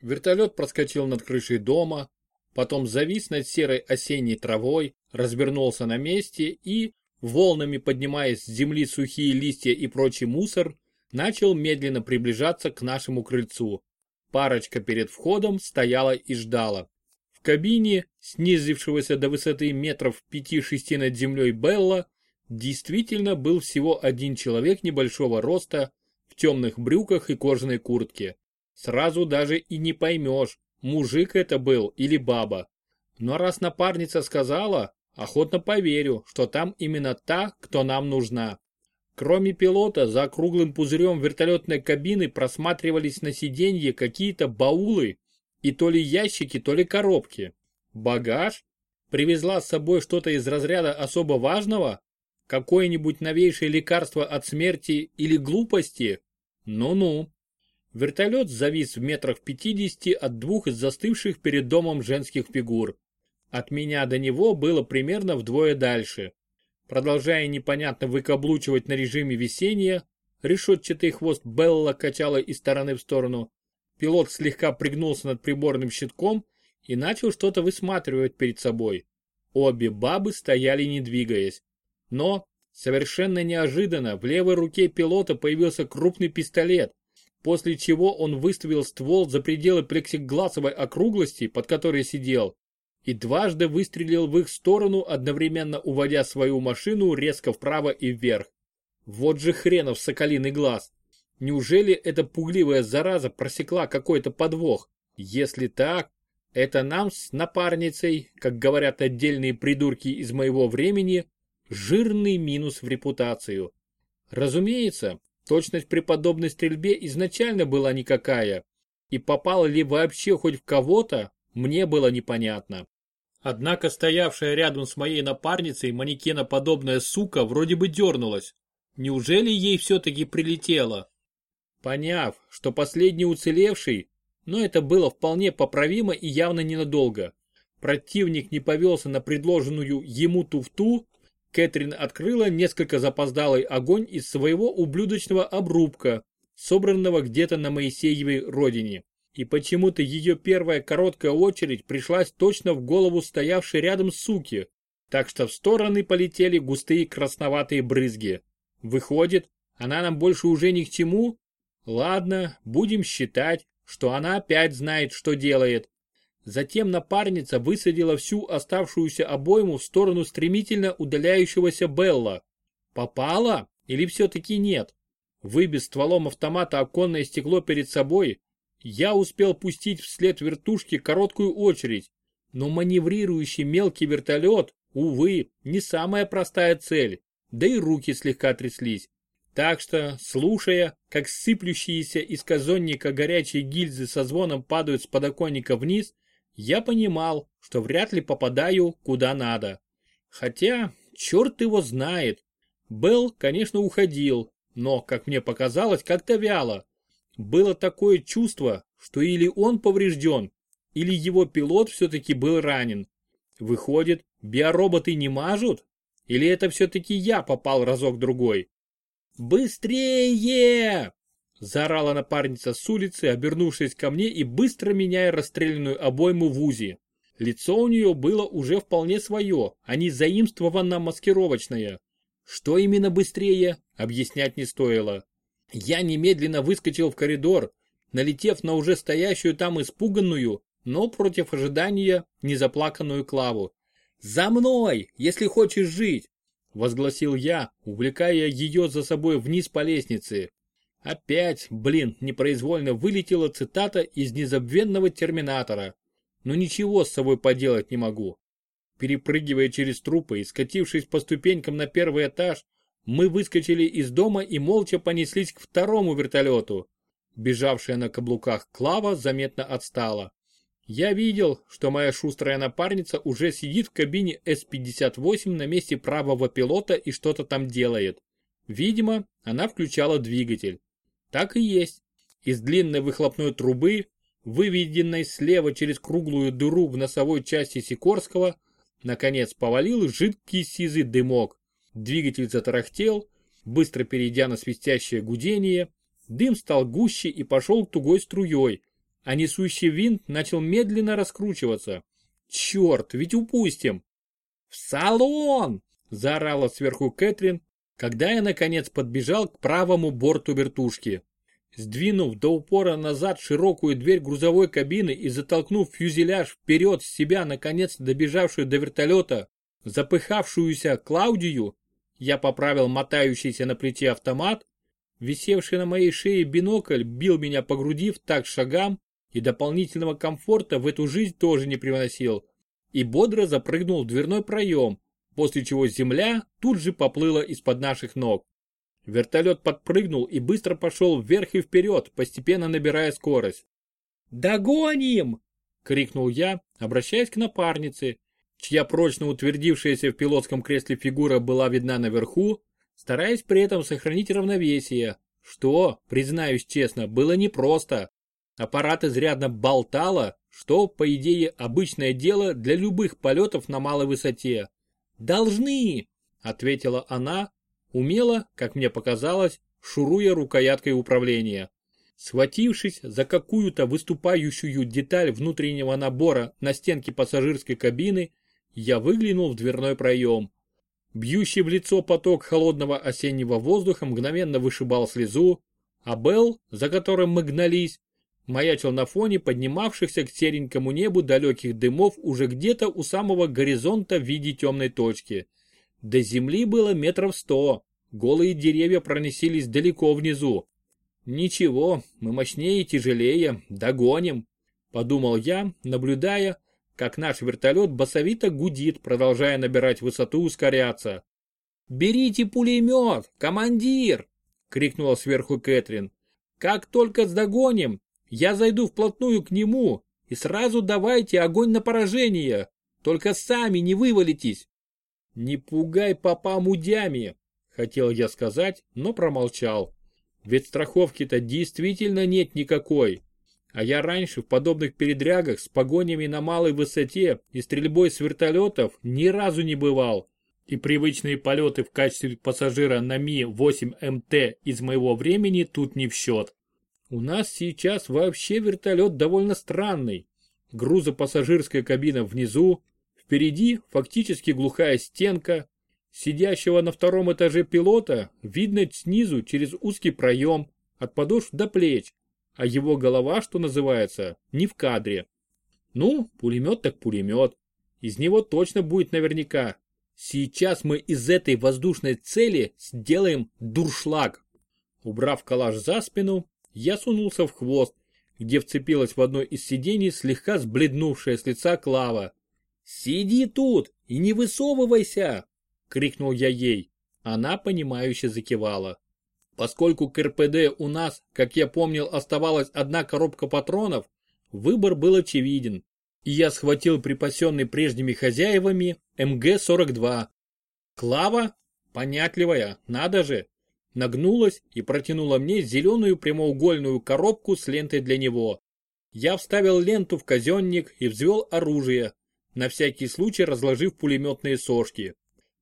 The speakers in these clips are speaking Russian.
Вертолет проскочил над крышей дома, потом завис над серой осенней травой, развернулся на месте и, волнами поднимаясь с земли сухие листья и прочий мусор, начал медленно приближаться к нашему крыльцу. Парочка перед входом стояла и ждала. В кабине, снизившегося до высоты метров 5-6 над землей Белла, действительно был всего один человек небольшого роста, в темных брюках и кожаной куртке. Сразу даже и не поймешь, мужик это был или баба. Но раз напарница сказала, охотно поверю, что там именно та, кто нам нужна. Кроме пилота, за круглым пузырем вертолетной кабины просматривались на сиденье какие-то баулы и то ли ящики, то ли коробки. Багаж? Привезла с собой что-то из разряда особо важного? Какое-нибудь новейшее лекарство от смерти или глупости? Ну-ну. Вертолет завис в метрах 50 от двух из застывших перед домом женских фигур. От меня до него было примерно вдвое дальше. Продолжая непонятно выкаблучивать на режиме весенния, решетчатый хвост Белла качала из стороны в сторону. Пилот слегка пригнулся над приборным щитком и начал что-то высматривать перед собой. Обе бабы стояли не двигаясь. Но, совершенно неожиданно, в левой руке пилота появился крупный пистолет, после чего он выставил ствол за пределы плексигласовой округлости, под которой сидел, и дважды выстрелил в их сторону, одновременно уводя свою машину резко вправо и вверх. Вот же хренов соколиный глаз. Неужели эта пугливая зараза просекла какой-то подвох? Если так, это нам с напарницей, как говорят отдельные придурки из моего времени, жирный минус в репутацию. Разумеется, Точность при подобной стрельбе изначально была никакая, и попало ли вообще хоть в кого-то, мне было непонятно. Однако стоявшая рядом с моей напарницей манекеноподобная сука вроде бы дернулась. Неужели ей все-таки прилетело? Поняв, что последний уцелевший, но это было вполне поправимо и явно ненадолго, противник не повелся на предложенную ему туфту, Кэтрин открыла несколько запоздалый огонь из своего ублюдочного обрубка, собранного где-то на Моисеевой родине. И почему-то ее первая короткая очередь пришлась точно в голову стоявшей рядом суки, так что в стороны полетели густые красноватые брызги. Выходит, она нам больше уже ни к чему? Ладно, будем считать, что она опять знает, что делает. Затем напарница высадила всю оставшуюся обойму в сторону стремительно удаляющегося Белла. Попала или все-таки нет? Выбив стволом автомата оконное стекло перед собой, я успел пустить вслед вертушки короткую очередь, но маневрирующий мелкий вертолет, увы, не самая простая цель, да и руки слегка тряслись. Так что, слушая, как сыплющиеся из казонника горячие гильзы со звоном падают с подоконника вниз, я понимал, что вряд ли попадаю куда надо. Хотя, черт его знает. Белл, конечно, уходил, но, как мне показалось, как-то вяло. Было такое чувство, что или он поврежден, или его пилот все-таки был ранен. Выходит, биороботы не мажут? Или это все-таки я попал разок-другой? «Быстрее!» Заорала напарница с улицы, обернувшись ко мне и быстро меняя расстрелянную обойму в УЗИ. Лицо у нее было уже вполне свое, а не заимствованно-маскировочное. Что именно быстрее, объяснять не стоило. Я немедленно выскочил в коридор, налетев на уже стоящую там испуганную, но против ожидания незаплаканную Клаву. «За мной, если хочешь жить!» – возгласил я, увлекая ее за собой вниз по лестнице. Опять, блин, непроизвольно вылетела цитата из незабвенного терминатора. Но ничего с собой поделать не могу. Перепрыгивая через трупы и скатившись по ступенькам на первый этаж, мы выскочили из дома и молча понеслись к второму вертолету. Бежавшая на каблуках Клава заметно отстала. Я видел, что моя шустрая напарница уже сидит в кабине С-58 на месте правого пилота и что-то там делает. Видимо, она включала двигатель. Так и есть. Из длинной выхлопной трубы, выведенной слева через круглую дыру в носовой части Сикорского, наконец повалил жидкий сизый дымок. Двигатель затарахтел, быстро перейдя на свистящее гудение, дым стал гуще и пошел тугой струей, а несущий винт начал медленно раскручиваться. Черт, ведь упустим! «В салон!» – заорала сверху Кэтрин, когда я наконец подбежал к правому борту вертушки. Сдвинув до упора назад широкую дверь грузовой кабины и затолкнув фюзеляж вперед с себя, наконец добежавшую до вертолета, запыхавшуюся Клаудию, я поправил мотающийся на плите автомат, висевший на моей шее бинокль бил меня по груди в так шагам и дополнительного комфорта в эту жизнь тоже не привносил, и бодро запрыгнул в дверной проем, после чего земля тут же поплыла из-под наших ног. Вертолет подпрыгнул и быстро пошел вверх и вперед, постепенно набирая скорость. «Догоним!» — крикнул я, обращаясь к напарнице, чья прочно утвердившаяся в пилотском кресле фигура была видна наверху, стараясь при этом сохранить равновесие, что, признаюсь честно, было непросто. Аппарат изрядно болтало, что, по идее, обычное дело для любых полетов на малой высоте. «Должны!» — ответила она, умело, как мне показалось, шуруя рукояткой управления. Схватившись за какую-то выступающую деталь внутреннего набора на стенке пассажирской кабины, я выглянул в дверной проем. Бьющий в лицо поток холодного осеннего воздуха мгновенно вышибал слезу, а Белл, за которым мы гнались, маячил на фоне поднимавшихся к серенькому небу далеких дымов уже где-то у самого горизонта в виде темной точки. До земли было метров сто, голые деревья проносились далеко внизу. «Ничего, мы мощнее и тяжелее, догоним», — подумал я, наблюдая, как наш вертолет басовито гудит, продолжая набирать высоту и ускоряться. «Берите пулемет, командир!» — крикнула сверху Кэтрин. «Как только сдогоним, я зайду вплотную к нему и сразу давайте огонь на поражение. Только сами не вывалитесь. Не пугай папа мудями, хотел я сказать, но промолчал. Ведь страховки-то действительно нет никакой. А я раньше в подобных передрягах с погонями на малой высоте и стрельбой с вертолетов ни разу не бывал. И привычные полеты в качестве пассажира на Ми-8МТ из моего времени тут не в счет. У нас сейчас вообще вертолет довольно странный. Грузопассажирская кабина внизу, впереди фактически глухая стенка. Сидящего на втором этаже пилота видно снизу через узкий проем, от подошв до плеч, а его голова, что называется, не в кадре. Ну, пулемет так пулемет. Из него точно будет наверняка. Сейчас мы из этой воздушной цели сделаем дуршлаг. Убрав калаш за спину, я сунулся в хвост, где вцепилась в одно из сидений слегка сбледнувшая с лица Клава. «Сиди тут и не высовывайся!» — крикнул я ей. Она, понимающе закивала. Поскольку к РПД у нас, как я помнил, оставалась одна коробка патронов, выбор был очевиден, и я схватил припасенный прежними хозяевами МГ-42. Клава? Понятливая, надо же, нагнулась и протянула мне зеленую прямоугольную коробку с лентой для него. Я вставил ленту в казенник и взвел оружие, на всякий случай разложив пулеметные сошки.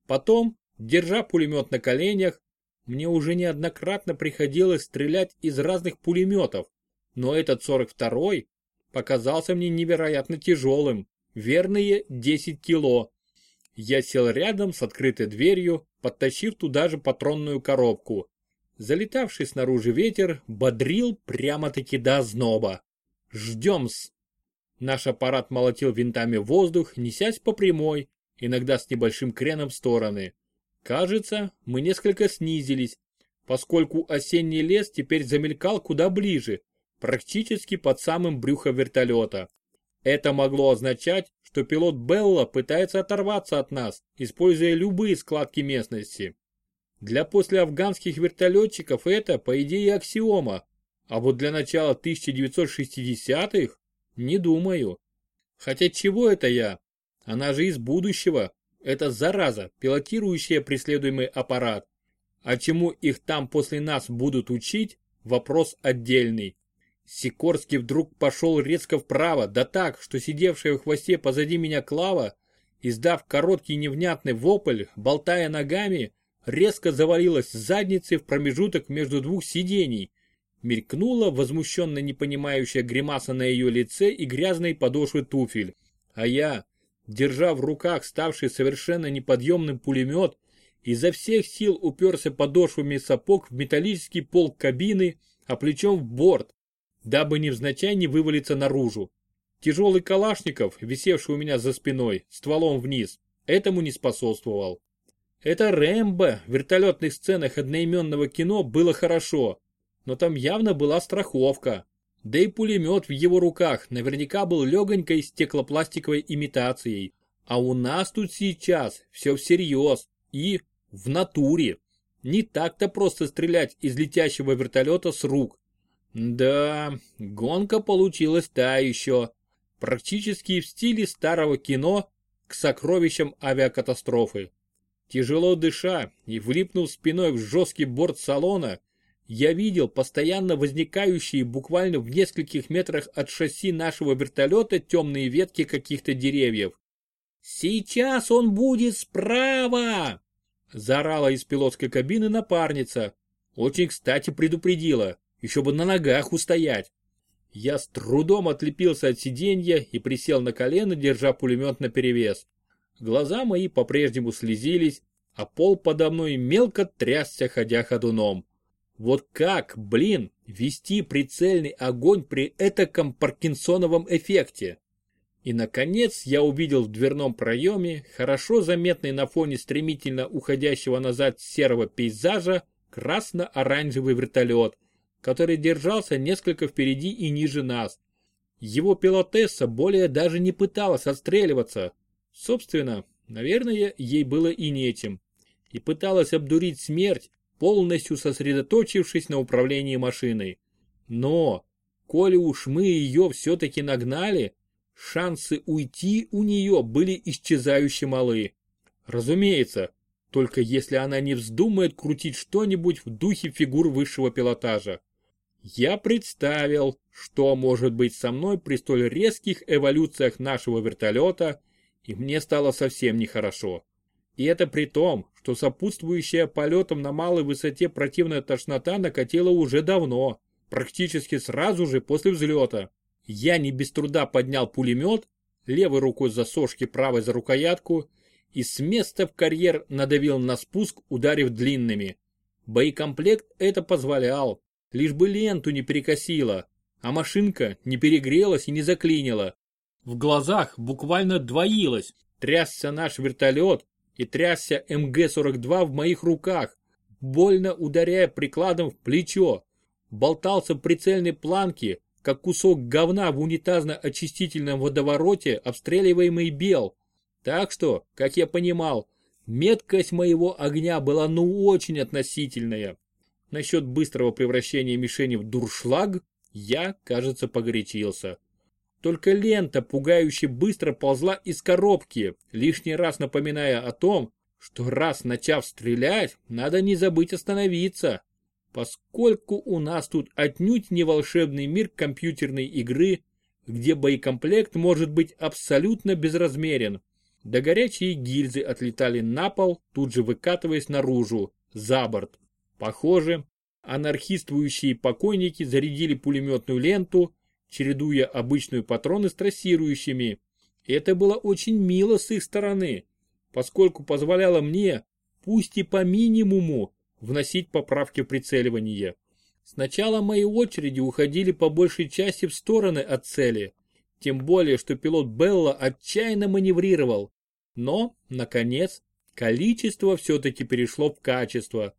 Потом, держа пулемет на коленях, мне уже неоднократно приходилось стрелять из разных пулеметов, но этот 42-й показался мне невероятно тяжелым, верные 10 кило. Я сел рядом с открытой дверью, подтащив туда же патронную коробку. Залетавший снаружи ветер бодрил прямо-таки до озноба. Ждем-с. Наш аппарат молотил винтами воздух, несясь по прямой, иногда с небольшим креном в стороны. Кажется, мы несколько снизились, поскольку осенний лес теперь замелькал куда ближе, практически под самым брюхом вертолета. Это могло означать, что пилот Белла пытается оторваться от нас, используя любые складки местности. Для послеафганских вертолетчиков это, по идее, аксиома, а вот для начала 1960-х не думаю. Хотя чего это я? Она же из будущего. Это зараза, пилотирующая преследуемый аппарат. А чему их там после нас будут учить, вопрос отдельный. Сикорский вдруг пошел резко вправо, да так, что сидевшая в хвосте позади меня Клава, издав короткий невнятный вопль, болтая ногами, резко завалилась задницей в промежуток между двух сидений, Мелькнула возмущенно непонимающая гримаса на ее лице и грязные подошвы туфель. А я, держа в руках ставший совершенно неподъемным пулемет, изо всех сил уперся подошвами сапог в металлический пол кабины, а плечом в борт, дабы невзначай не вывалиться наружу. Тяжелый калашников, висевший у меня за спиной, стволом вниз, этому не способствовал. Это Рэмбо в вертолетных сценах одноименного кино было хорошо, но там явно была страховка. Да и пулемет в его руках наверняка был легонькой стеклопластиковой имитацией. А у нас тут сейчас все всерьез и в натуре. Не так-то просто стрелять из летящего вертолета с рук. Да, гонка получилась та еще. Практически в стиле старого кино к сокровищам авиакатастрофы. Тяжело дыша и влипнув спиной в жесткий борт салона, я видел постоянно возникающие буквально в нескольких метрах от шасси нашего вертолета темные ветки каких-то деревьев. «Сейчас он будет справа!» Заорала из пилотской кабины напарница. Очень кстати предупредила, еще бы на ногах устоять. Я с трудом отлепился от сиденья и присел на колено, держа пулемет наперевес. Глаза мои по-прежнему слезились, а пол подо мной мелко трясся, ходя ходуном. Вот как, блин, вести прицельный огонь при этаком паркинсоновом эффекте? И, наконец, я увидел в дверном проеме, хорошо заметный на фоне стремительно уходящего назад серого пейзажа, красно-оранжевый вертолет, который держался несколько впереди и ниже нас. Его пилотесса более даже не пыталась отстреливаться. Собственно, наверное, ей было и нечем. И пыталась обдурить смерть, полностью сосредоточившись на управлении машиной. Но, коли уж мы ее все-таки нагнали, шансы уйти у нее были исчезающе малы. Разумеется, только если она не вздумает крутить что-нибудь в духе фигур высшего пилотажа. Я представил, что может быть со мной при столь резких эволюциях нашего вертолета, и мне стало совсем нехорошо. И это при том, что сопутствующая полетам на малой высоте противная тошнота накатила уже давно, практически сразу же после взлета. Я не без труда поднял пулемет, левой рукой за сошки, правой за рукоятку, и с места в карьер надавил на спуск, ударив длинными. Боекомплект это позволял, лишь бы ленту не перекосило, а машинка не перегрелась и не заклинила. В глазах буквально двоилось, трясся наш вертолет, и трясся МГ-42 в моих руках, больно ударяя прикладом в плечо. Болтался прицельной планке, как кусок говна в унитазно-очистительном водовороте, обстреливаемый бел. Так что, как я понимал, меткость моего огня была ну очень относительная. Насчет быстрого превращения мишени в дуршлаг я, кажется, погорячился. Только лента пугающе быстро ползла из коробки, лишний раз напоминая о том, что раз начав стрелять, надо не забыть остановиться, поскольку у нас тут отнюдь не волшебный мир компьютерной игры, где боекомплект может быть абсолютно безразмерен. Да горячие гильзы отлетали на пол, тут же выкатываясь наружу, за борт. Похоже, анархистующие покойники зарядили пулеметную ленту, чередуя обычные патроны с трассирующими. Это было очень мило с их стороны, поскольку позволяло мне, пусть и по минимуму, вносить поправки в прицеливание. Сначала мои очереди уходили по большей части в стороны от цели, тем более, что пилот Белла отчаянно маневрировал. Но, наконец, количество все-таки перешло в качество.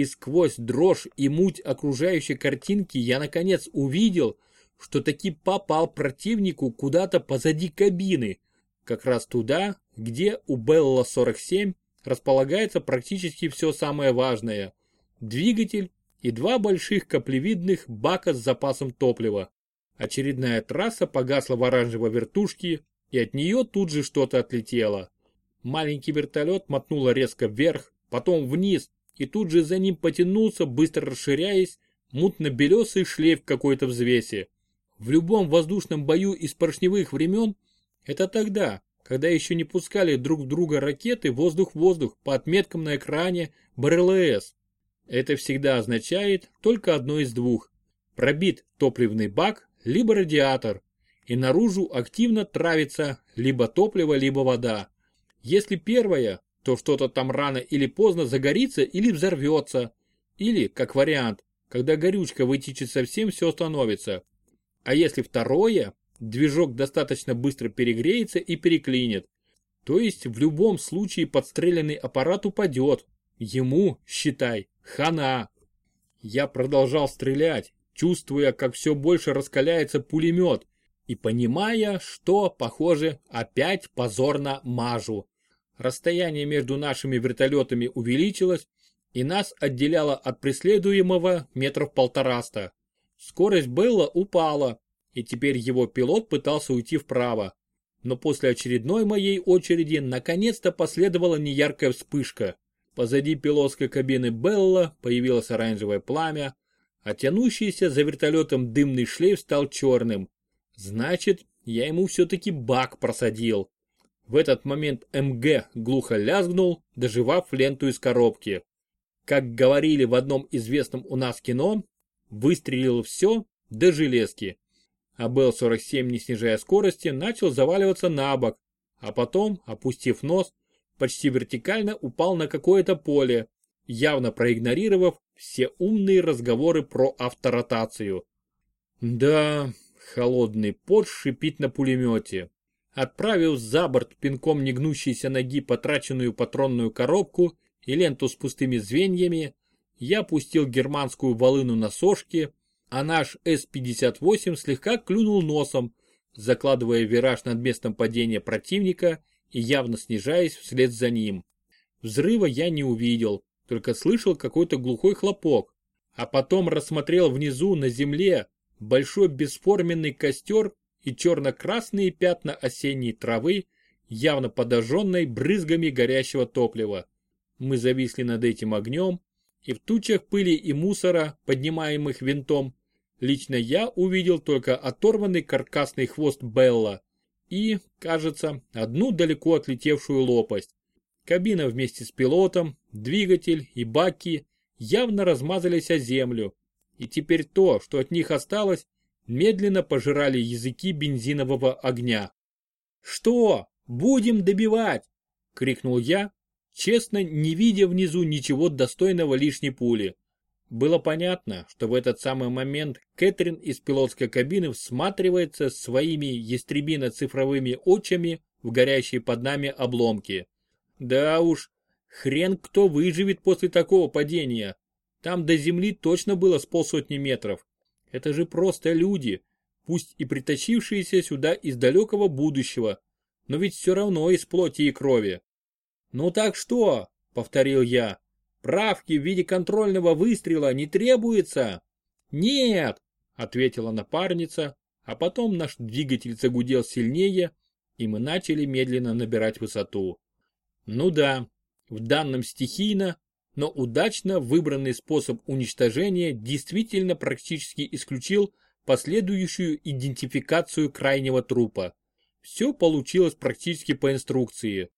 И сквозь дрожь и муть окружающей картинки я наконец увидел, что таки попал противнику куда-то позади кабины, как раз туда, где у Белла-47 располагается практически все самое важное – двигатель и два больших каплевидных бака с запасом топлива. Очередная трасса погасла в оранжевой вертушке, и от нее тут же что-то отлетело. Маленький вертолет мотнуло резко вверх, потом вниз, и тут же за ним потянулся, быстро расширяясь, мутно-белесый шлейф какой-то взвеси. В любом воздушном бою из поршневых времен это тогда, когда еще не пускали друг в друга ракеты воздух-воздух по отметкам на экране БРЛС. Это всегда означает только одно из двух. пробит топливный бак, либо радиатор, и наружу активно травится либо топливо, либо вода. Если первое, то что-то там рано или поздно загорится или взорвется. Или, как вариант, когда горючка вытечет совсем, все остановится. А если второе, движок достаточно быстро перегреется и переклинит. То есть в любом случае подстреленный аппарат упадет. Ему, считай, хана. Я продолжал стрелять, чувствуя, как все больше раскаляется пулемет и понимая, что, похоже, опять позорно мажу. Расстояние между нашими вертолетами увеличилось, и нас отделяло от преследуемого метров полтораста. Скорость Белла упала, и теперь его пилот пытался уйти вправо. Но после очередной моей очереди наконец-то последовала неяркая вспышка. Позади пилотской кабины Белла появилось оранжевое пламя, а тянущийся за вертолетом дымный шлейф стал черным. Значит, я ему все-таки бак просадил. В этот момент МГ глухо лязгнул, доживав ленту из коробки. Как говорили в одном известном у нас кино, выстрелил все до железки. А Бел-47, не снижая скорости, начал заваливаться на бок, а потом, опустив нос, почти вертикально упал на какое-то поле, явно проигнорировав все умные разговоры про авторотацию. Да, холодный пот шипит на пулемете. Отправив за борт пинком негнущейся ноги потраченную патронную коробку и ленту с пустыми звеньями, я пустил германскую волыну на сошки, а наш С-58 слегка клюнул носом, закладывая вираж над местом падения противника и явно снижаясь вслед за ним. Взрыва я не увидел, только слышал какой-то глухой хлопок, а потом рассмотрел внизу на земле большой бесформенный костер и черно-красные пятна осенней травы, явно подожженной брызгами горящего топлива. Мы зависли над этим огнем, и в тучах пыли и мусора, поднимаемых винтом, лично я увидел только оторванный каркасный хвост Белла и, кажется, одну далеко отлетевшую лопасть. Кабина вместе с пилотом, двигатель и баки явно размазались о землю, и теперь то, что от них осталось, медленно пожирали языки бензинового огня. «Что? Будем добивать!» — крикнул я, честно не видя внизу ничего достойного лишней пули. Было понятно, что в этот самый момент Кэтрин из пилотской кабины всматривается своими ястребино-цифровыми очами в горящие под нами обломки. Да уж, хрен кто выживет после такого падения. Там до земли точно было с полсотни метров. Это же просто люди, пусть и притащившиеся сюда из далекого будущего, но ведь все равно из плоти и крови. «Ну так что?» — повторил я. «Правки в виде контрольного выстрела не требуется?» «Нет!» — ответила напарница, а потом наш двигатель загудел сильнее, и мы начали медленно набирать высоту. Ну да, в данном стихийно но удачно выбранный способ уничтожения действительно практически исключил последующую идентификацию крайнего трупа. Все получилось практически по инструкции.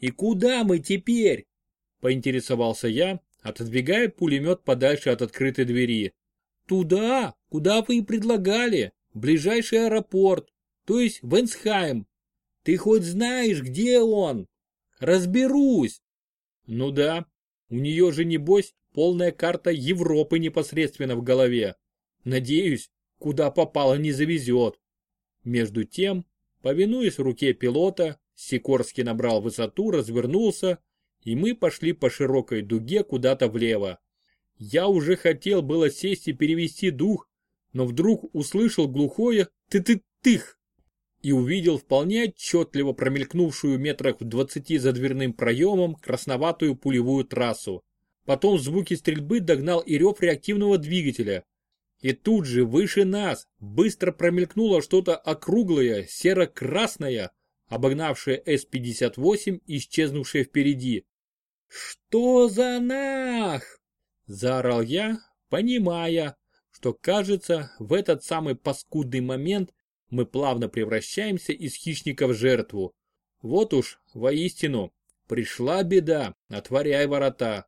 «И куда мы теперь?» – поинтересовался я, отодвигая пулемет подальше от открытой двери. «Туда, куда вы и предлагали, ближайший аэропорт, то есть Венсхайм. Ты хоть знаешь, где он?» «Разберусь!» «Ну да, у нее же, небось, полная карта Европы непосредственно в голове. Надеюсь, куда попало не завезет. Между тем, повинуясь руке пилота, Сикорский набрал высоту, развернулся, и мы пошли по широкой дуге куда-то влево. Я уже хотел было сесть и перевести дух, но вдруг услышал глухое «ты-ты-тых» и увидел вполне отчетливо промелькнувшую метрах в двадцати за дверным проемом красноватую пулевую трассу. Потом звуки стрельбы догнал и рев реактивного двигателя. И тут же выше нас быстро промелькнуло что-то округлое, серо-красное, обогнавшее С-58 и исчезнувшее впереди. «Что за нах?» – заорал я, понимая, что кажется, в этот самый паскудный момент мы плавно превращаемся из хищника в жертву. Вот уж, воистину, пришла беда, отворяй ворота.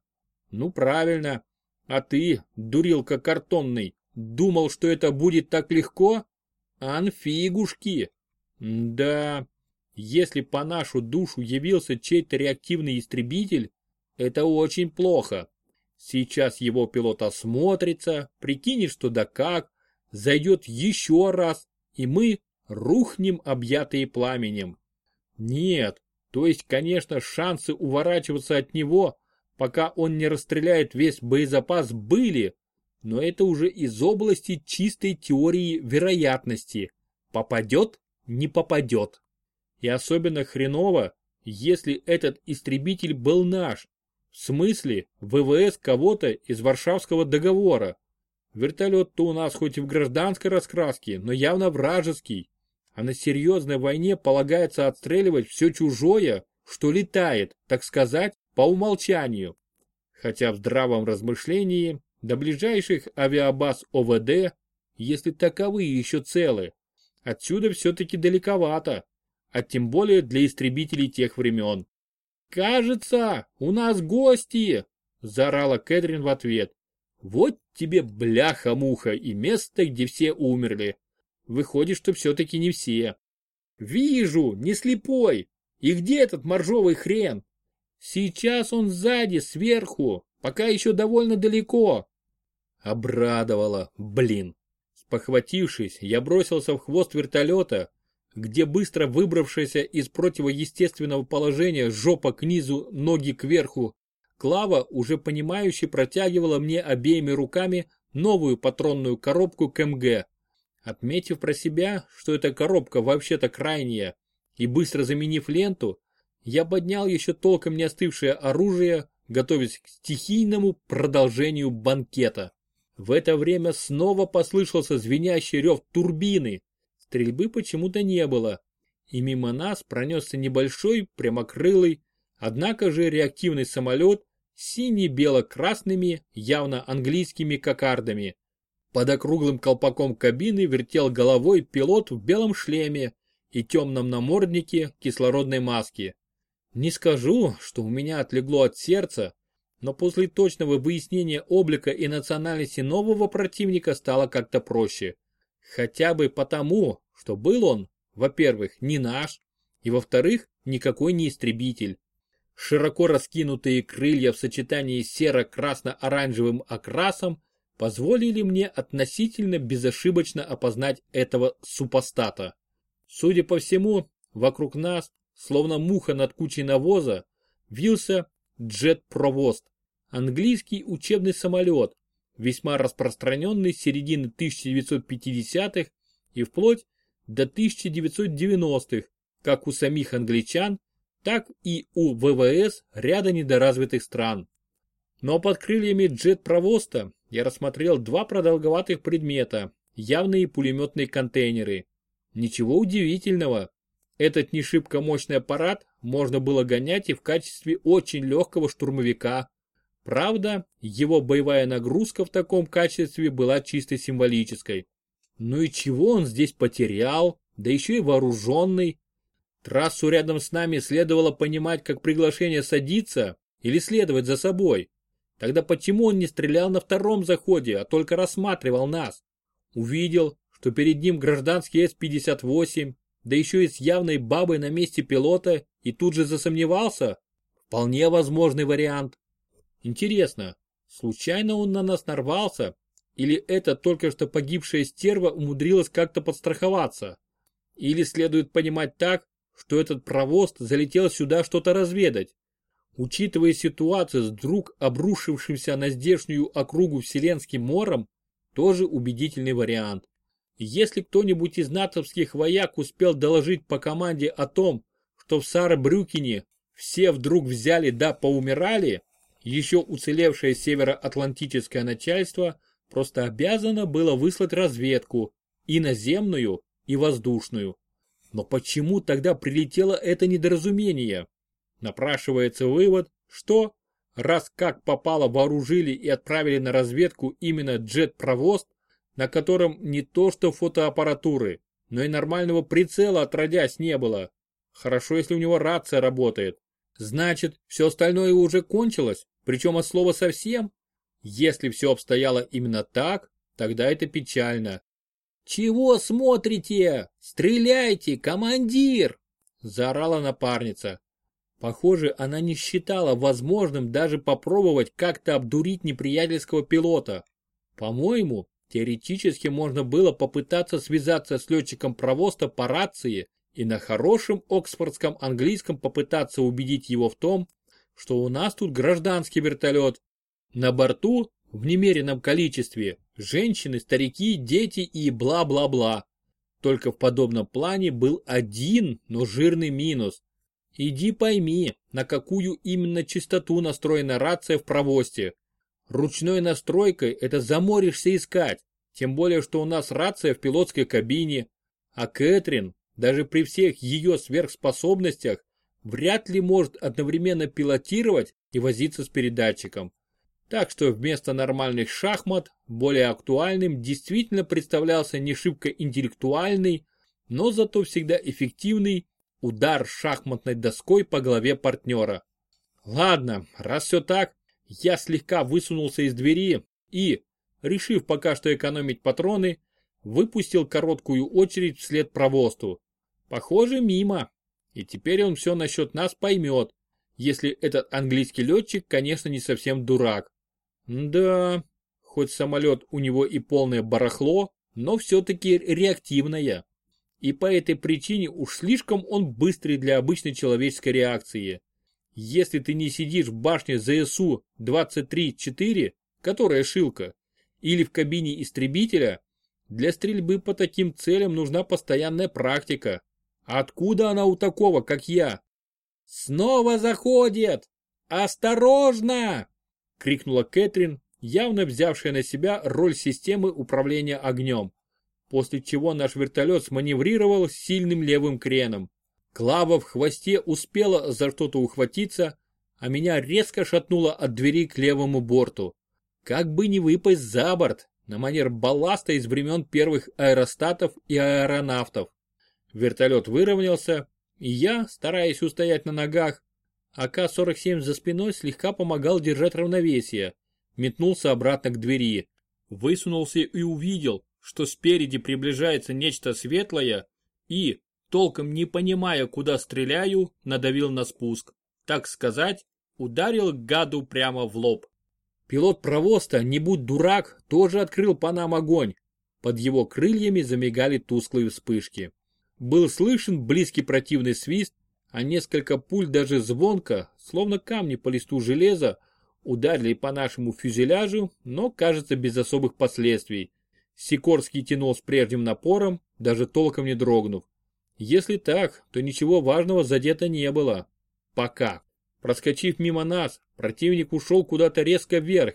Ну правильно. А ты, дурилка картонный, Думал, что это будет так легко? Анфигушки. Да, если по нашу душу явился чей-то реактивный истребитель, это очень плохо. Сейчас его пилот осмотрится, прикинет что да как, зайдет еще раз, и мы рухнем объятые пламенем. Нет, то есть, конечно, шансы уворачиваться от него, пока он не расстреляет весь боезапас, были, но это уже из области чистой теории вероятности. Попадет, не попадет. И особенно хреново, если этот истребитель был наш, в смысле ВВС кого-то из Варшавского договора. Вертолет-то у нас хоть и в гражданской раскраске, но явно вражеский. А на серьезной войне полагается отстреливать все чужое, что летает, так сказать, по умолчанию. Хотя в здравом размышлении до ближайших авиабаз ОВД, если таковые еще целы, отсюда все-таки далековато, а тем более для истребителей тех времен. «Кажется, у нас гости!» – заорала Кэтрин в ответ. «Вот тебе бляха-муха и место, где все умерли. Выходит, что все-таки не все. Вижу, не слепой. И где этот моржовый хрен? Сейчас он сзади, сверху, пока еще довольно далеко. Обрадовало, блин. Спохватившись, я бросился в хвост вертолета, где быстро выбравшаяся из противоестественного положения жопа к низу, ноги кверху, Клава уже понимающе протягивала мне обеими руками новую патронную коробку к МГ. Отметив про себя, что эта коробка вообще-то крайняя, и быстро заменив ленту, я поднял еще толком не остывшее оружие, готовясь к стихийному продолжению банкета. В это время снова послышался звенящий рев турбины. Стрельбы почему-то не было, и мимо нас пронесся небольшой прямокрылый, однако же реактивный самолет сине-бело-красными, явно английскими кокардами. Под округлым колпаком кабины вертел головой пилот в белом шлеме и темном наморднике кислородной маски. Не скажу, что у меня отлегло от сердца, но после точного выяснения облика и национальности нового противника стало как-то проще. Хотя бы потому, что был он, во-первых, не наш, и во-вторых, никакой не истребитель. Широко раскинутые крылья в сочетании с серо-красно-оранжевым окрасом позволили мне относительно безошибочно опознать этого супостата. Судя по всему, вокруг нас, словно муха над кучей навоза, вился джет-провост, английский учебный самолет, весьма распространенный с середины 1950-х и вплоть до 1990-х, как у самих англичан, так и у ВВС ряда недоразвитых стран. Но под крыльями джет-провоста я рассмотрел два продолговатых предмета, явные пулеметные контейнеры. Ничего удивительного. Этот не шибко мощный аппарат можно было гонять и в качестве очень легкого штурмовика. Правда, его боевая нагрузка в таком качестве была чисто символической. Ну и чего он здесь потерял, да еще и вооруженный? Трассу рядом с нами следовало понимать как приглашение садиться или следовать за собой. Тогда почему он не стрелял на втором заходе, а только рассматривал нас? Увидел, что перед ним гражданский С-58, да еще и с явной бабой на месте пилота, и тут же засомневался? Вполне возможный вариант. Интересно, случайно он на нас нарвался? Или это только что погибшая стерва умудрилась как-то подстраховаться? Или следует понимать так, что этот провоз залетел сюда что-то разведать? Учитывая ситуацию с вдруг обрушившимся на здешнюю округу Вселенским мором, тоже убедительный вариант. Если кто-нибудь из натовских вояк успел доложить по команде о том, что в Саарбрюкене все вдруг взяли да поумирали, еще уцелевшее североатлантическое начальство просто обязано было выслать разведку и наземную, и воздушную. Но почему тогда прилетело это недоразумение? Напрашивается вывод, что, раз как попало вооружили и отправили на разведку именно джет-провоз, на котором не то что фотоаппаратуры, но и нормального прицела отродясь не было. Хорошо, если у него рация работает. Значит, все остальное уже кончилось, причем от слова совсем. Если все обстояло именно так, тогда это печально. «Чего смотрите? Стреляйте, командир!» – заорала напарница. Похоже, она не считала возможным даже попробовать как-то обдурить неприятельского пилота. По-моему, теоретически можно было попытаться связаться с летчиком провоста по рации и на хорошем оксфордском английском попытаться убедить его в том, что у нас тут гражданский вертолет. На борту, в немеренном количестве, женщины, старики, дети и бла-бла-бла. Только в подобном плане был один, но жирный минус. Иди пойми, на какую именно частоту настроена рация в провосте. Ручной настройкой это заморишься искать, тем более что у нас рация в пилотской кабине, а Кэтрин, даже при всех ее сверхспособностях, вряд ли может одновременно пилотировать и возиться с передатчиком. Так что вместо нормальных шахмат более актуальным действительно представлялся не шибко интеллектуальный, но зато всегда эффективный удар шахматной доской по голове партнера. Ладно, раз все так, я слегка высунулся из двери и, решив пока что экономить патроны, выпустил короткую очередь вслед провосту. Похоже, мимо. И теперь он все насчет нас поймет, если этот английский летчик, конечно, не совсем дурак. Да, хоть самолет у него и полное барахло, но все-таки реактивное. И по этой причине уж слишком он быстрый для обычной человеческой реакции. Если ты не сидишь в башне ЗСУ-23-4, которая шилка, или в кабине истребителя, для стрельбы по таким целям нужна постоянная практика. Откуда она у такого, как я? «Снова заходит! Осторожно!» — крикнула Кэтрин, явно взявшая на себя роль системы управления огнем, после чего наш вертолет сманеврировал сильным левым креном. Клава в хвосте успела за что-то ухватиться, а меня резко шатнуло от двери к левому борту. Как бы не выпасть за борт, на манер балласта из времен первых аэростатов и аэронавтов. Вертолет выровнялся, и я, стараясь устоять на ногах, АК-47 за спиной слегка помогал держать равновесие. Метнулся обратно к двери. Высунулся и увидел, что спереди приближается нечто светлое и, толком не понимая, куда стреляю, надавил на спуск. Так сказать, ударил гаду прямо в лоб. Пилот провоста, не будь дурак, тоже открыл по нам огонь. Под его крыльями замигали тусклые вспышки. Был слышен близкий противный свист, а несколько пуль даже звонко, словно камни по листу железа, ударили по нашему фюзеляжу, но, кажется, без особых последствий. Сикорский тянул с прежним напором, даже толком не дрогнув. Если так, то ничего важного задето не было. Пока. Проскочив мимо нас, противник ушел куда-то резко вверх.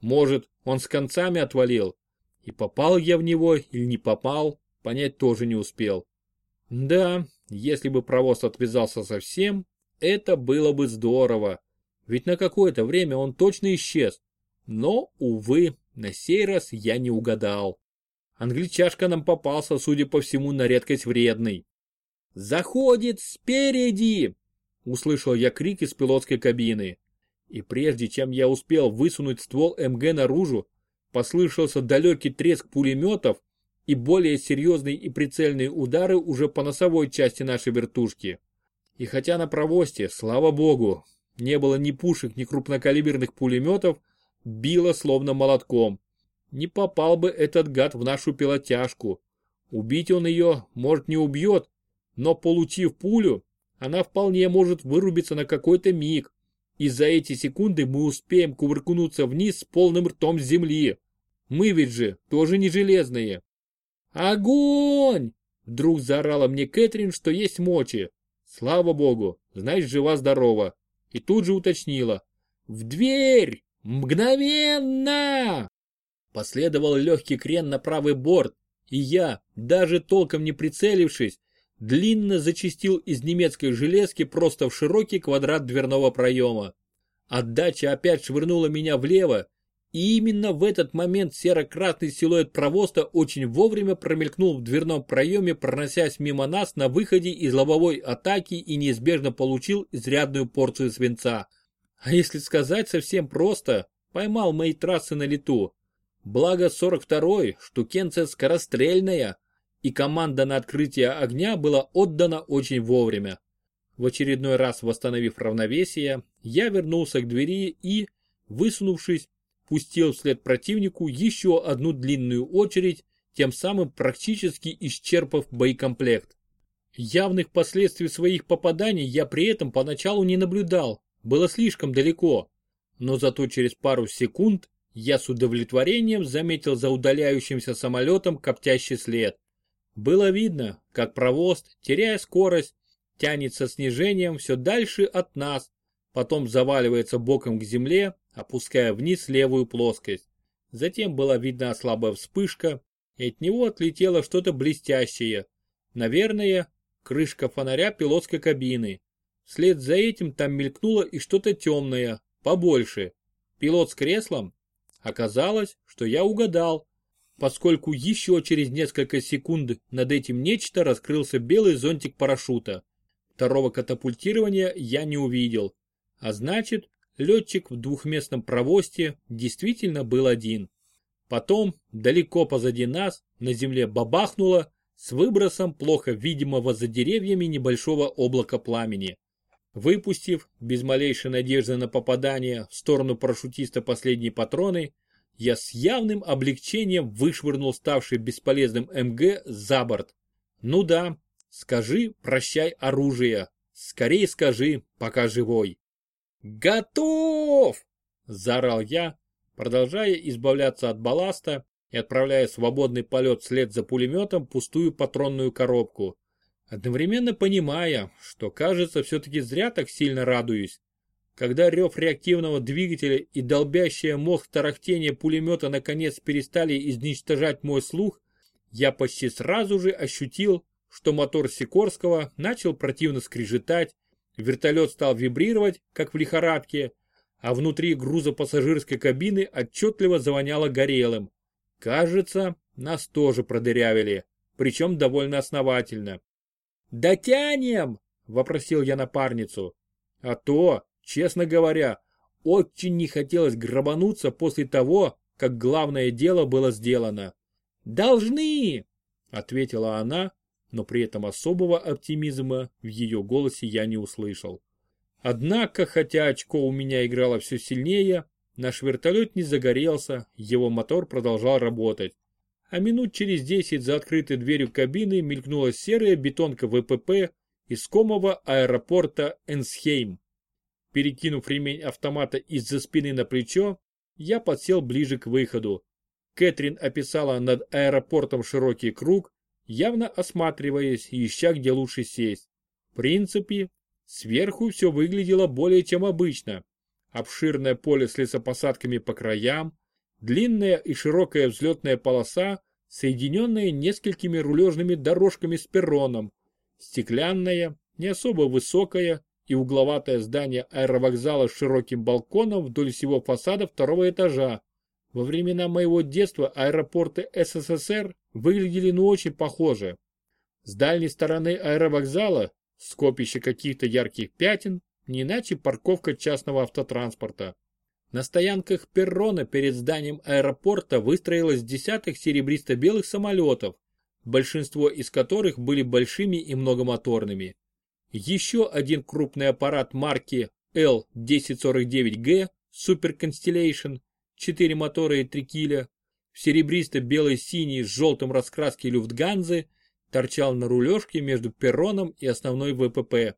Может, он с концами отвалил. И попал я в него или не попал, понять тоже не успел. Да, если бы провоз отвязался совсем, это было бы здорово. Ведь на какое-то время он точно исчез. Но, увы, на сей раз я не угадал. Англичашка нам попался, судя по всему, на редкость вредный. «Заходит спереди!» Услышал я крик из пилотской кабины. И прежде чем я успел высунуть ствол МГ наружу, послышался далекий треск пулеметов и более серьезные и прицельные удары уже по носовой части нашей вертушки. И хотя на провосте, слава богу, не было ни пушек, ни крупнокалиберных пулеметов, било словно молотком. Не попал бы этот гад в нашу пилотяжку. Убить он ее, может, не убьет, но получив пулю, она вполне может вырубиться на какой-то миг. И за эти секунды мы успеем кувыркнуться вниз с полным ртом земли. Мы ведь же тоже не железные. «Огонь!» Вдруг заорала мне Кэтрин, что есть мочи. Слава богу, знаешь, жива-здорова. И тут же уточнила. «В дверь! Мгновенно!» Последовал легкий крен на правый борт, и я, даже толком не прицелившись, длинно зачистил из немецкой железки просто в широкий квадрат дверного проема. Отдача опять швырнула меня влево, и именно в этот момент серо-красный силуэт провоста очень вовремя промелькнул в дверном проеме, проносясь мимо нас на выходе из лобовой атаки и неизбежно получил изрядную порцию свинца. А если сказать совсем просто, поймал мои трассы на лету. Благо 42-й штукенция скорострельная, и команда на открытие огня была отдана очень вовремя. В очередной раз восстановив равновесие, я вернулся к двери и, высунувшись, пустил вслед противнику еще одну длинную очередь, тем самым практически исчерпав боекомплект. Явных последствий своих попаданий я при этом поначалу не наблюдал, было слишком далеко. Но зато через пару секунд я с удовлетворением заметил за удаляющимся самолетом коптящий след. Было видно, как провоз, теряя скорость, тянется снижением все дальше от нас, потом заваливается боком к земле, опуская вниз левую плоскость. Затем была видна слабая вспышка, и от него отлетело что-то блестящее. Наверное, крышка фонаря пилотской кабины. Вслед за этим там мелькнуло и что-то темное, побольше. Пилот с креслом? Оказалось, что я угадал, поскольку еще через несколько секунд над этим нечто раскрылся белый зонтик парашюта. Второго катапультирования я не увидел. А значит, летчик в двухместном провосте действительно был один. Потом, далеко позади нас, на земле бабахнуло с выбросом плохо видимого за деревьями небольшого облака пламени. Выпустив, без малейшей надежды на попадание, в сторону парашютиста последние патроны, я с явным облегчением вышвырнул ставший бесполезным МГ за борт. Ну да, скажи «прощай оружие», скорее скажи «пока живой». «Готов!» – заорал я, продолжая избавляться от балласта и отправляя свободный полет вслед за пулеметом пустую патронную коробку. Одновременно понимая, что кажется все-таки зря так сильно радуюсь. Когда рев реактивного двигателя и долбящее мозг тарахтение пулемета наконец перестали изничтожать мой слух, я почти сразу же ощутил, что мотор Сикорского начал противно скрежетать, вертолет стал вибрировать, как в лихорадке, а внутри грузопассажирской кабины отчетливо завоняло горелым. Кажется, нас тоже продырявили, причем довольно основательно. «Дотянем!» – вопросил я напарницу. «А то, Честно говоря, очень не хотелось грабануться после того, как главное дело было сделано. «Должны!» – ответила она, но при этом особого оптимизма в ее голосе я не услышал. Однако, хотя очко у меня играло все сильнее, наш вертолет не загорелся, его мотор продолжал работать. А минут через десять за открытой дверью кабины мелькнула серая бетонка ВПП искомого аэропорта Энсхейм. Перекинув ремень автомата из-за спины на плечо, я подсел ближе к выходу. Кэтрин описала над аэропортом широкий круг, явно осматриваясь ища где лучше сесть. В принципе, сверху все выглядело более чем обычно. Обширное поле с лесопосадками по краям, длинная и широкая взлетная полоса, соединенная несколькими рулежными дорожками с перроном, стеклянная, не особо высокая, и угловатое здание аэровокзала с широким балконом вдоль всего фасада второго этажа. Во времена моего детства аэропорты СССР выглядели ну очень похоже. С дальней стороны аэровокзала скопище каких-то ярких пятен, не иначе парковка частного автотранспорта. На стоянках перрона перед зданием аэропорта выстроилось десяток серебристо-белых самолетов, большинство из которых были большими и многомоторными. Еще один крупный аппарат марки L1049G Super Constellation, 4 мотора и 3 киля, в серебристо-белой-синий с желтым раскраски Люфтганзы, торчал на рулежке между перроном и основной ВПП.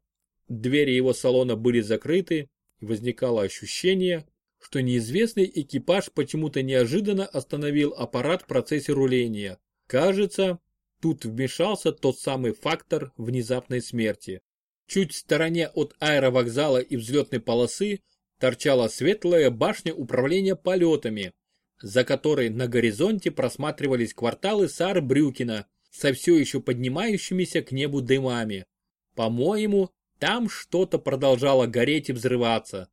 Двери его салона были закрыты, и возникало ощущение, что неизвестный экипаж почему-то неожиданно остановил аппарат в процессе руления. Кажется, тут вмешался тот самый фактор внезапной смерти. Чуть в стороне от аэровокзала и взлетной полосы торчала светлая башня управления полетами, за которой на горизонте просматривались кварталы Саар-Брюкина со все еще поднимающимися к небу дымами. По-моему, там что-то продолжало гореть и взрываться.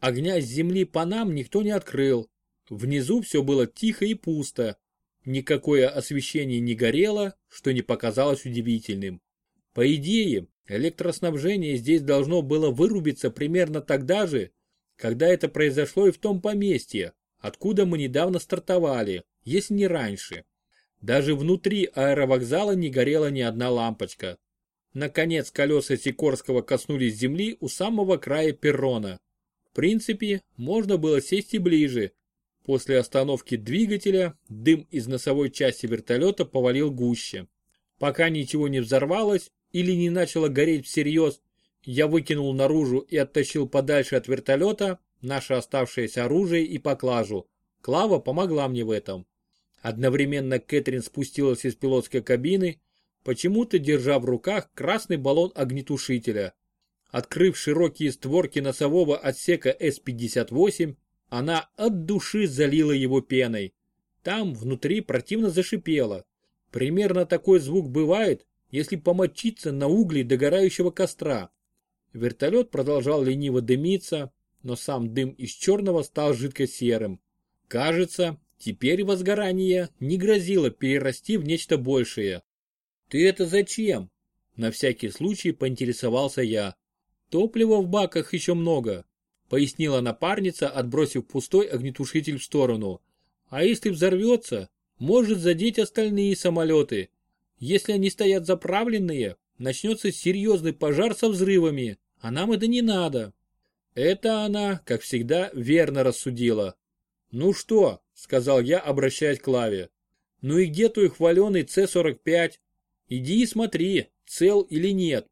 Огня с земли по нам никто не открыл. Внизу все было тихо и пусто. Никакое освещение не горело, что не показалось удивительным. По идее, Электроснабжение здесь должно было вырубиться примерно тогда же, когда это произошло и в том поместье, откуда мы недавно стартовали, если не раньше. Даже внутри аэровокзала не горела ни одна лампочка. Наконец колеса Сикорского коснулись земли у самого края перрона. В принципе, можно было сесть и ближе. После остановки двигателя дым из носовой части вертолета повалил гуще. Пока ничего не взорвалось или не начало гореть всерьез, я выкинул наружу и оттащил подальше от вертолета наше оставшееся оружие и поклажу. Клава помогла мне в этом. Одновременно Кэтрин спустилась из пилотской кабины, почему-то держа в руках красный баллон огнетушителя. Открыв широкие створки носового отсека С-58, она от души залила его пеной. Там внутри противно зашипело. Примерно такой звук бывает, если помочиться на угли догорающего костра. Вертолет продолжал лениво дымиться, но сам дым из черного стал жидко-серым. Кажется, теперь возгорание не грозило перерасти в нечто большее. «Ты это зачем?» На всякий случай поинтересовался я. «Топлива в баках еще много», пояснила напарница, отбросив пустой огнетушитель в сторону. «А если взорвется, может задеть остальные самолеты. Если они стоят заправленные, начнется серьезный пожар со взрывами, а нам это не надо. Это она, как всегда, верно рассудила. «Ну что?» – сказал я, обращаясь к Лаве. «Ну и где твой хваленый С-45? Иди и смотри, цел или нет».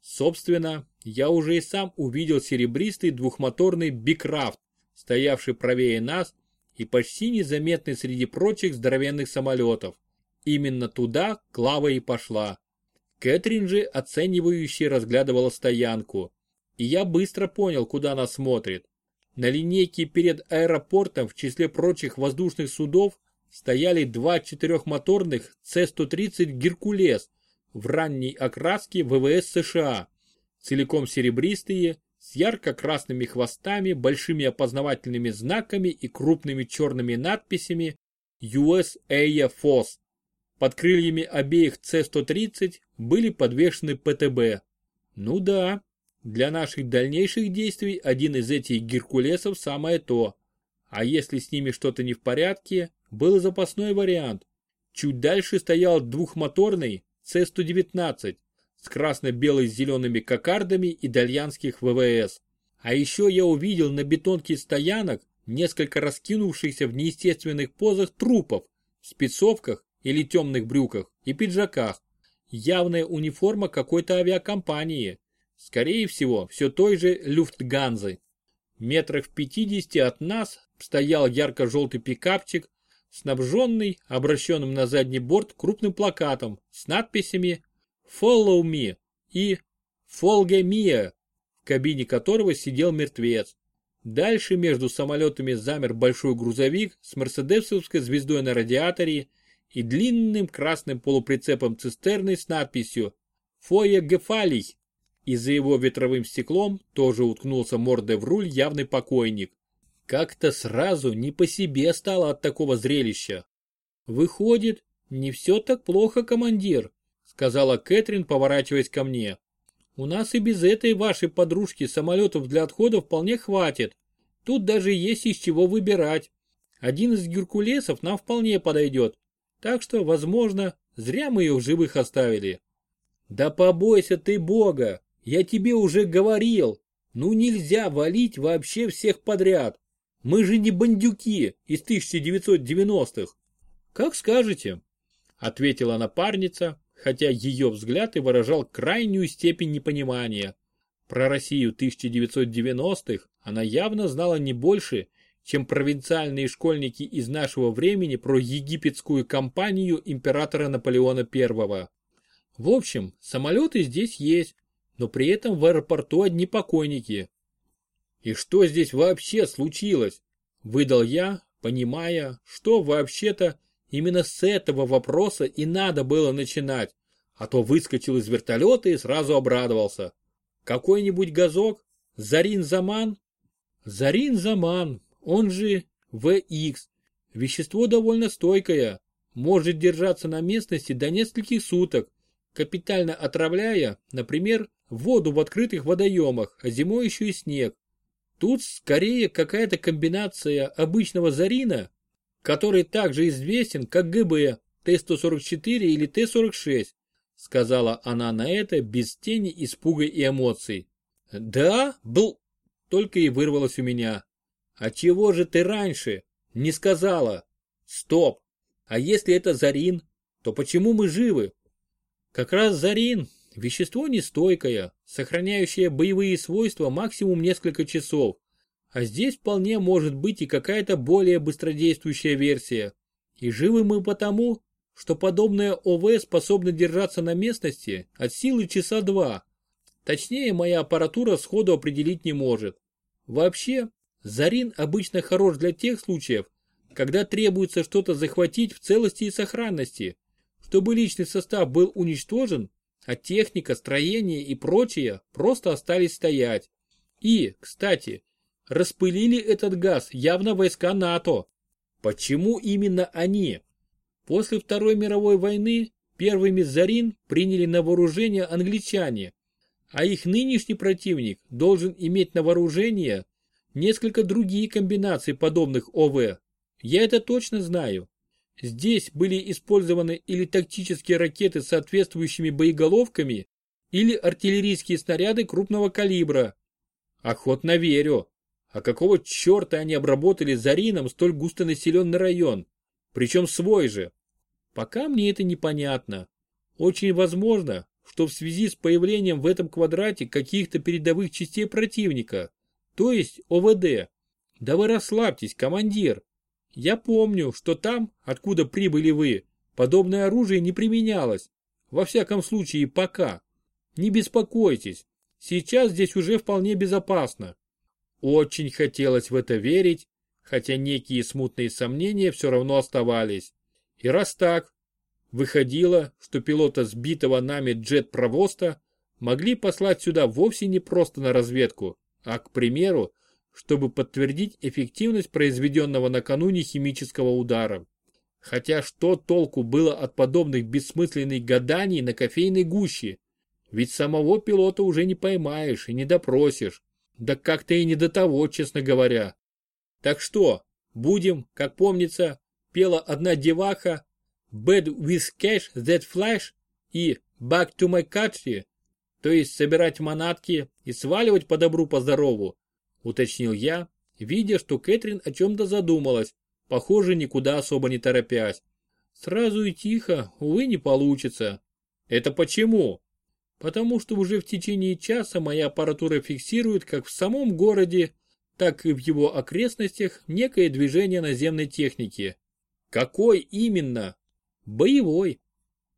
Собственно, я уже и сам увидел серебристый двухмоторный Бикрафт, стоявший правее нас и почти незаметный среди прочих здоровенных самолетов. Именно туда Клава и пошла. Кэтрин же оценивающе разглядывала стоянку. И я быстро понял, куда она смотрит. На линейке перед аэропортом в числе прочих воздушных судов стояли два четырехмоторных С-130 «Геркулес» в ранней окраске ВВС США, целиком серебристые, с ярко-красными хвостами, большими опознавательными знаками и крупными черными надписями US Air Force. Под крыльями обеих С-130 были подвешены ПТБ. Ну да, для наших дальнейших действий один из этих Геркулесов самое то. А если с ними что-то не в порядке, был запасной вариант. Чуть дальше стоял двухмоторный С-119 с красно-белой зелеными кокардами итальянских ВВС. А еще я увидел на бетонке стоянок несколько раскинувшихся в неестественных позах трупов в спецовках или темных брюках и пиджаках. Явная униформа какой-то авиакомпании. Скорее всего, все той же Люфтганзы. Метрах в 50 от нас стоял ярко-желтый пикапчик, снабженный, обращенным на задний борт крупным плакатом с надписями «Follow me» и «Folge me», в кабине которого сидел мертвец. Дальше между самолетами замер большой грузовик с мерседесовской звездой на радиаторе и длинным красным полуприцепом цистерны с надписью «Фоя Гефалий» и за его ветровым стеклом тоже уткнулся мордой в руль явный покойник. Как-то сразу не по себе стало от такого зрелища. «Выходит, не все так плохо, командир», сказала Кэтрин, поворачиваясь ко мне. «У нас и без этой вашей подружки самолетов для отхода вполне хватит. Тут даже есть из чего выбирать. Один из геркулесов нам вполне подойдет. Так что, возможно, зря мы ее в живых оставили». «Да побойся ты Бога!» Я тебе уже говорил, ну нельзя валить вообще всех подряд. Мы же не бандюки из 1990-х. Как скажете, ответила напарница, хотя ее взгляд и выражал крайнюю степень непонимания. Про Россию 1990-х она явно знала не больше, чем провинциальные школьники из нашего времени про египетскую кампанию императора Наполеона I. В общем, самолеты здесь есть, но при этом в аэропорту одни покойники. И что здесь вообще случилось? Выдал я, понимая, что вообще-то именно с этого вопроса и надо было начинать, а то выскочил из вертолета и сразу обрадовался. Какой-нибудь газок? Зарин Заман? Он же VX. Вещество довольно стойкое, может держаться на местности до нескольких суток, капитально отравляя, например, воду в открытых водоемах, а зимой еще и снег. Тут скорее какая-то комбинация обычного зарина, который также известен как ГБ, Т-144 или Т-46, сказала она на это без тени испуга и эмоций. Да, был, только и вырвалось у меня. А чего же ты раньше не сказала? Стоп, а если это зарин, то почему мы живы? Как раз зарин – вещество нестойкое, сохраняющее боевые свойства максимум несколько часов. А здесь вполне может быть и какая-то более быстродействующая версия. И живы мы потому, что подобное ОВ способно держаться на местности от силы часа два. Точнее, моя аппаратура сходу определить не может. Вообще, Зарин обычно хорош для тех случаев, когда требуется что-то захватить в целости и сохранности, чтобы личный состав был уничтожен, а техника, строение и прочее просто остались стоять. И, кстати, распылили этот газ явно войска НАТО. Почему именно они? После Второй мировой войны первыми Зарин приняли на вооружение англичане, а их нынешний противник должен иметь на вооружение несколько другие комбинации подобных ОВ. Я это точно знаю. Здесь были использованы или тактические ракеты с соответствующими боеголовками, или артиллерийские снаряды крупного калибра. Охотно верю. А какого черта они обработали Зарином столь густонаселенный район? Причем свой же. Пока мне это непонятно. Очень возможно, что в связи с появлением в этом квадрате каких-то передовых частей противника, то есть ОВД. Да вы расслабьтесь, командир. Я помню, что там, откуда прибыли вы, подобное оружие не применялось. Во всяком случае, пока. Не беспокойтесь, сейчас здесь уже вполне безопасно. Очень хотелось в это верить, хотя некие смутные сомнения все равно оставались. И раз так, выходило, что пилота сбитого нами джет-провоста могли послать сюда вовсе не просто на разведку, а, к примеру, чтобы подтвердить эффективность произведенного накануне химического удара. Хотя что толку было от подобных бессмысленных гаданий на кофейной гуще? Ведь самого пилота уже не поймаешь и не допросишь. Да как-то и не до того, честно говоря. Так что, будем, как помнится, пела одна деваха Bad with cash that flash и Back to my country, то есть собирать манатки и сваливать по добру по здорову, уточнил я, видя, что Кэтрин о чем-то задумалась, похоже, никуда особо не торопясь. Сразу и тихо, увы, не получится. Это почему? Потому что уже в течение часа моя аппаратура фиксирует как в самом городе, так и в его окрестностях некое движение наземной техники. Какой именно? Боевой.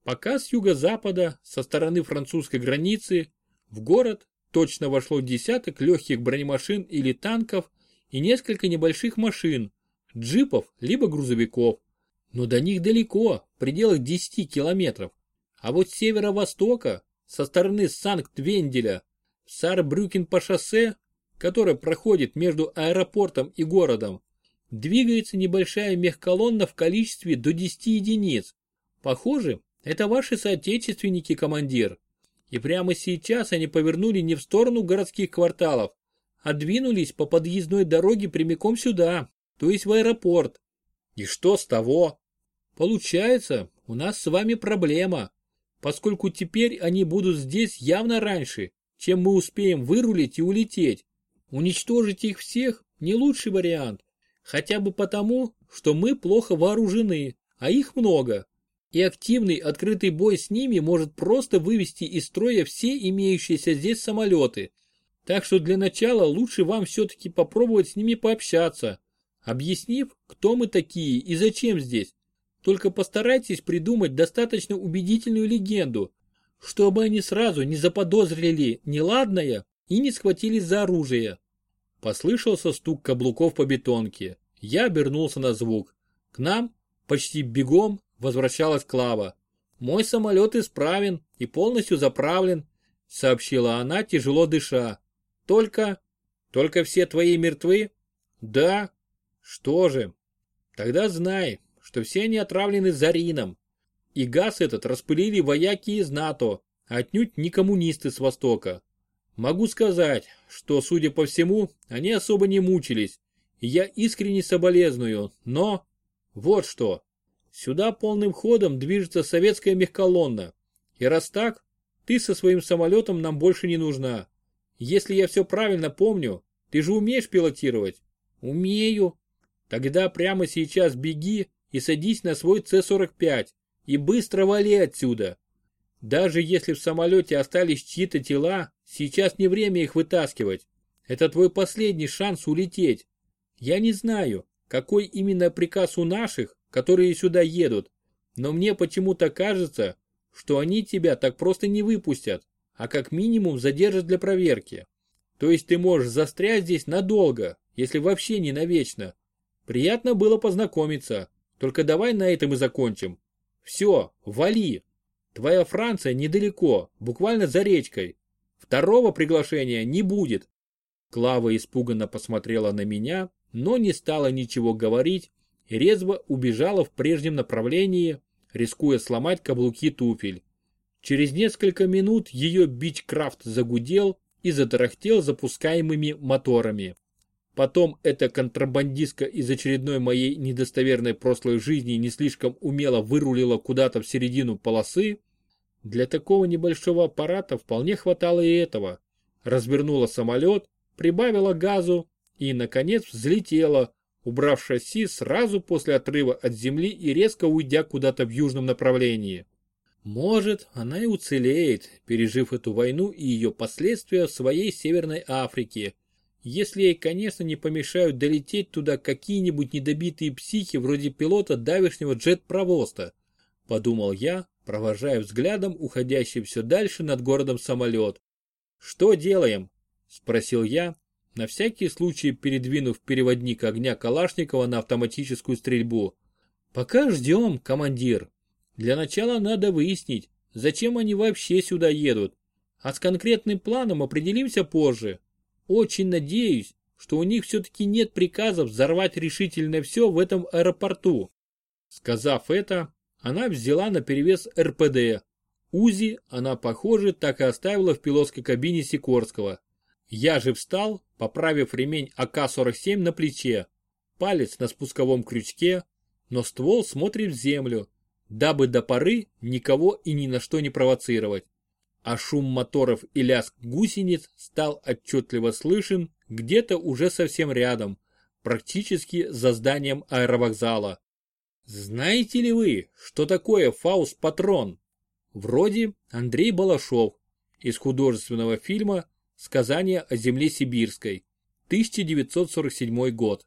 Пока с юго-запада, со стороны французской границы, в город точно вошло десяток легких бронемашин или танков и несколько небольших машин, джипов либо грузовиков. Но до них далеко, в пределах 10 километров. А вот с северо-востока, со стороны Санкт-Венделя, в Сарбрюкен по шоссе, которое проходит между аэропортом и городом, двигается небольшая мехколонна в количестве до 10 единиц. Похоже, это ваши соотечественники, командир. И прямо сейчас они повернули не в сторону городских кварталов, а двинулись по подъездной дороге прямиком сюда, то есть в аэропорт. И что с того? Получается, у нас с вами проблема, поскольку теперь они будут здесь явно раньше, чем мы успеем вырулить и улететь. Уничтожить их всех не лучший вариант, хотя бы потому, что мы плохо вооружены, а их много и активный открытый бой с ними может просто вывести из строя все имеющиеся здесь самолеты. Так что для начала лучше вам все-таки попробовать с ними пообщаться, объяснив, кто мы такие и зачем здесь. Только постарайтесь придумать достаточно убедительную легенду, чтобы они сразу не заподозрили неладное и не схватились за оружие. Послышался стук каблуков по бетонке. Я обернулся на звук. К нам, почти бегом, возвращалась Клава. «Мой самолет исправен и полностью заправлен», сообщила она, тяжело дыша. «Только... только все твои мертвы?» «Да». «Что же?» «Тогда знай, что все они отравлены Зарином. И газ этот распылили вояки из НАТО, отнюдь не коммунисты с Востока. Могу сказать, что, судя по всему, они особо не мучились, я искренне соболезную, но... Вот что. Сюда полным ходом движется советская мехколонна. И раз так, ты со своим самолетом нам больше не нужна. Если я все правильно помню, ты же умеешь пилотировать? Умею. Тогда прямо сейчас беги и садись на свой С-45 и быстро вали отсюда. Даже если в самолете остались чьи-то тела, сейчас не время их вытаскивать. Это твой последний шанс улететь. Я не знаю, какой именно приказ у наших, которые сюда едут, но мне почему-то кажется, что они тебя так просто не выпустят, а как минимум задержат для проверки. То есть ты можешь застрять здесь надолго, если вообще не навечно. Приятно было познакомиться, только давай на этом и закончим. Все, вали. Твоя Франция недалеко, буквально за речкой. Второго приглашения не будет. Клава испуганно посмотрела на меня, но не стала ничего говорить резво убежала в прежнем направлении, рискуя сломать каблуки туфель. Через несколько минут ее бичкрафт загудел и затарахтел запускаемыми моторами. Потом эта контрабандистка из очередной моей недостоверной прошлой жизни не слишком умело вырулила куда-то в середину полосы. Для такого небольшого аппарата вполне хватало и этого. Развернула самолет, прибавила газу и, наконец, взлетела, убрав шасси сразу после отрыва от земли и резко уйдя куда-то в южном направлении. Может, она и уцелеет, пережив эту войну и ее последствия в своей Северной Африке, если ей, конечно, не помешают долететь туда какие-нибудь недобитые психи вроде пилота давешнего джет-провоста, подумал я, провожая взглядом уходящий все дальше над городом самолет. «Что делаем?» – спросил я, на всякий случай передвинув переводник огня Калашникова на автоматическую стрельбу. «Пока ждем, командир. Для начала надо выяснить, зачем они вообще сюда едут, а с конкретным планом определимся позже. Очень надеюсь, что у них все-таки нет приказа взорвать решительно все в этом аэропорту». Сказав это, она взяла на перевес РПД. УЗИ она, похоже, так и оставила в пилотской кабине Сикорского. Я же встал, поправив ремень АК-47 на плече, палец на спусковом крючке, но ствол смотрит в землю, дабы до поры никого и ни на что не провоцировать. А шум моторов и лязг гусениц стал отчетливо слышен где-то уже совсем рядом, практически за зданием аэровокзала. Знаете ли вы, что такое фауст-патрон? Вроде Андрей Балашов из художественного фильма Сказание о земле сибирской. 1947 год.